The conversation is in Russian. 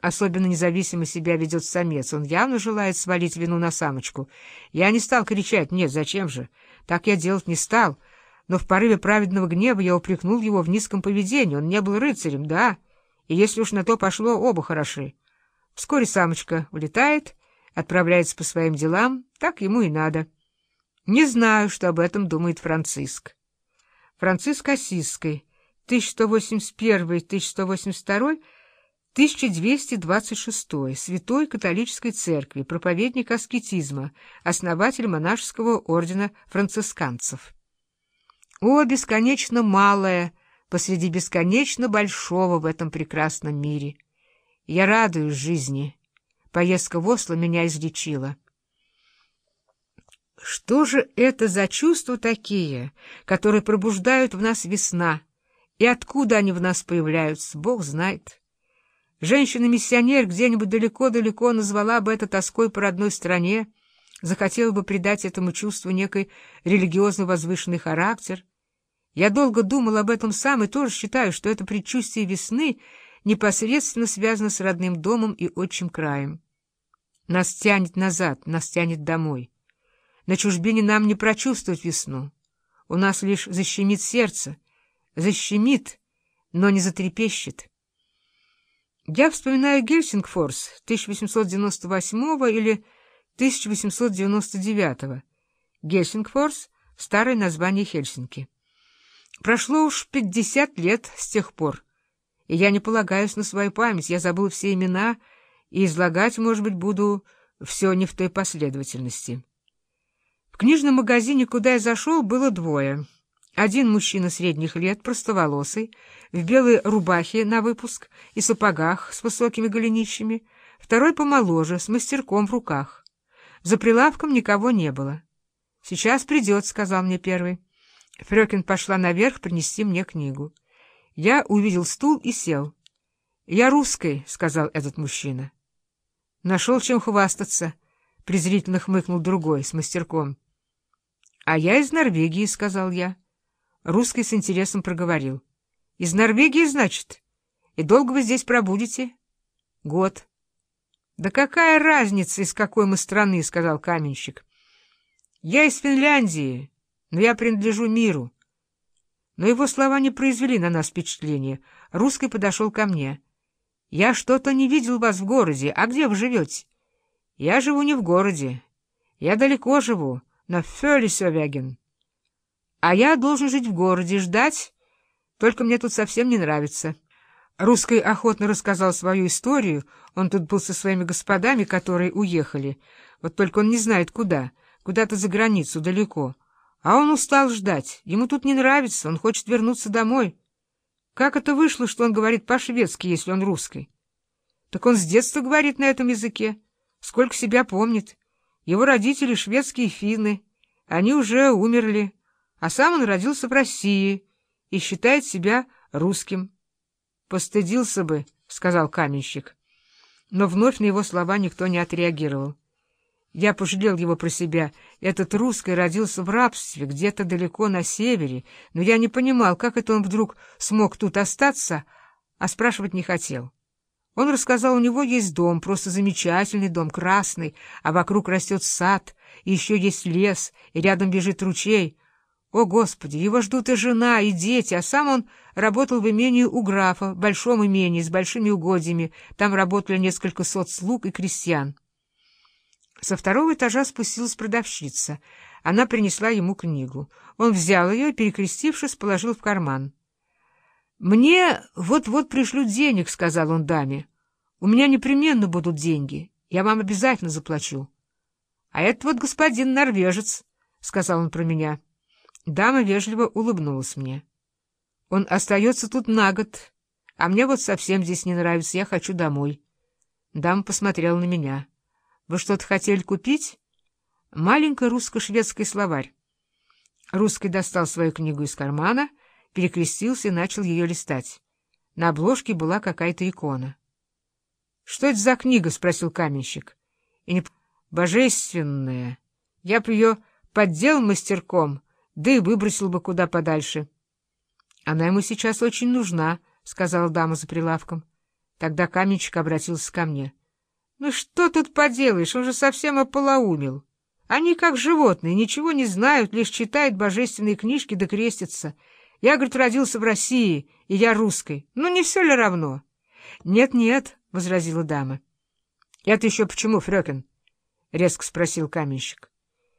Особенно независимо себя ведет самец. Он явно желает свалить вину на самочку. Я не стал кричать «нет, зачем же?» Так я делать не стал. Но в порыве праведного гнева я упрекнул его в низком поведении. Он не был рыцарем, да. И если уж на то пошло, оба хороши. Вскоре самочка улетает, отправляется по своим делам. Так ему и надо. Не знаю, что об этом думает Франциск. Франциск Осиской, 1181-1182 1226. Святой католической церкви, проповедник аскетизма, основатель монашеского ордена францисканцев. О, бесконечно малое посреди бесконечно большого в этом прекрасном мире! Я радуюсь жизни. Поездка в Осло меня излечила. Что же это за чувства такие, которые пробуждают в нас весна? И откуда они в нас появляются, Бог знает. Женщина-миссионер где-нибудь далеко-далеко назвала бы это тоской по родной стране, захотела бы придать этому чувству некий религиозно возвышенный характер. Я долго думал об этом сам и тоже считаю, что это предчувствие весны непосредственно связано с родным домом и отчим краем. Нас тянет назад, нас тянет домой. На чужбине нам не прочувствовать весну. У нас лишь защемит сердце, защемит, но не затрепещет. Я вспоминаю Гельсингфорс 1898 или 1899. Гельсингфорс — старое название Хельсинки. Прошло уж 50 лет с тех пор, и я не полагаюсь на свою память, я забыл все имена, и излагать, может быть, буду все не в той последовательности. В книжном магазине, куда я зашел, было двое — один мужчина средних лет, простоволосый, в белой рубахе на выпуск и сапогах с высокими голенищами, второй помоложе, с мастерком в руках. За прилавком никого не было. «Сейчас придет», — сказал мне первый. Фрёкин пошла наверх принести мне книгу. Я увидел стул и сел. «Я русский», — сказал этот мужчина. «Нашел чем хвастаться», — презрительно хмыкнул другой с мастерком. «А я из Норвегии», — сказал я. Русский с интересом проговорил. — Из Норвегии, значит? И долго вы здесь пробудете? — Год. — Да какая разница, из какой мы страны, — сказал каменщик. — Я из Финляндии, но я принадлежу миру. Но его слова не произвели на нас впечатления. Русский подошел ко мне. — Я что-то не видел вас в городе. А где вы живете? — Я живу не в городе. Я далеко живу, на Фёлисёвеген. А я должен жить в городе, ждать, только мне тут совсем не нравится. Русский охотно рассказал свою историю, он тут был со своими господами, которые уехали. Вот только он не знает куда, куда-то за границу, далеко. А он устал ждать, ему тут не нравится, он хочет вернуться домой. Как это вышло, что он говорит по-шведски, если он русский? Так он с детства говорит на этом языке, сколько себя помнит. Его родители шведские финны, они уже умерли а сам он родился в России и считает себя русским. «Постыдился бы», — сказал каменщик. Но вновь на его слова никто не отреагировал. Я пожалел его про себя. Этот русский родился в рабстве, где-то далеко на севере, но я не понимал, как это он вдруг смог тут остаться, а спрашивать не хотел. Он рассказал, у него есть дом, просто замечательный дом, красный, а вокруг растет сад, и еще есть лес, и рядом бежит ручей, о, Господи, его ждут и жена, и дети, а сам он работал в имении у графа, большом имении, с большими угодьями. Там работали несколько сот слуг и крестьян. Со второго этажа спустилась продавщица. Она принесла ему книгу. Он взял ее и, перекрестившись, положил в карман. «Мне вот-вот пришлют денег», — сказал он даме. «У меня непременно будут деньги. Я вам обязательно заплачу». «А это вот господин норвежец», — сказал он про меня. Дама вежливо улыбнулась мне. Он остается тут на год, а мне вот совсем здесь не нравится, я хочу домой. Дама посмотрела на меня. Вы что-то хотели купить? Маленький русско-шведский словарь. Русский достал свою книгу из кармана, перекрестился и начал ее листать. На обложке была какая-то икона. — Что это за книга? — спросил каменщик. — И не... Божественная. Я б ее поддел мастерком, да и выбросил бы куда подальше. — Она ему сейчас очень нужна, — сказала дама за прилавком. — Тогда каменщик обратился ко мне. — Ну что тут поделаешь, он же совсем ополоумел. Они как животные, ничего не знают, лишь читают божественные книжки да крестятся. Я, говорит, родился в России, и я русской. Ну не все ли равно? «Нет, — Нет-нет, — возразила дама. — Это еще почему, Фрёкин? — резко спросил каменщик.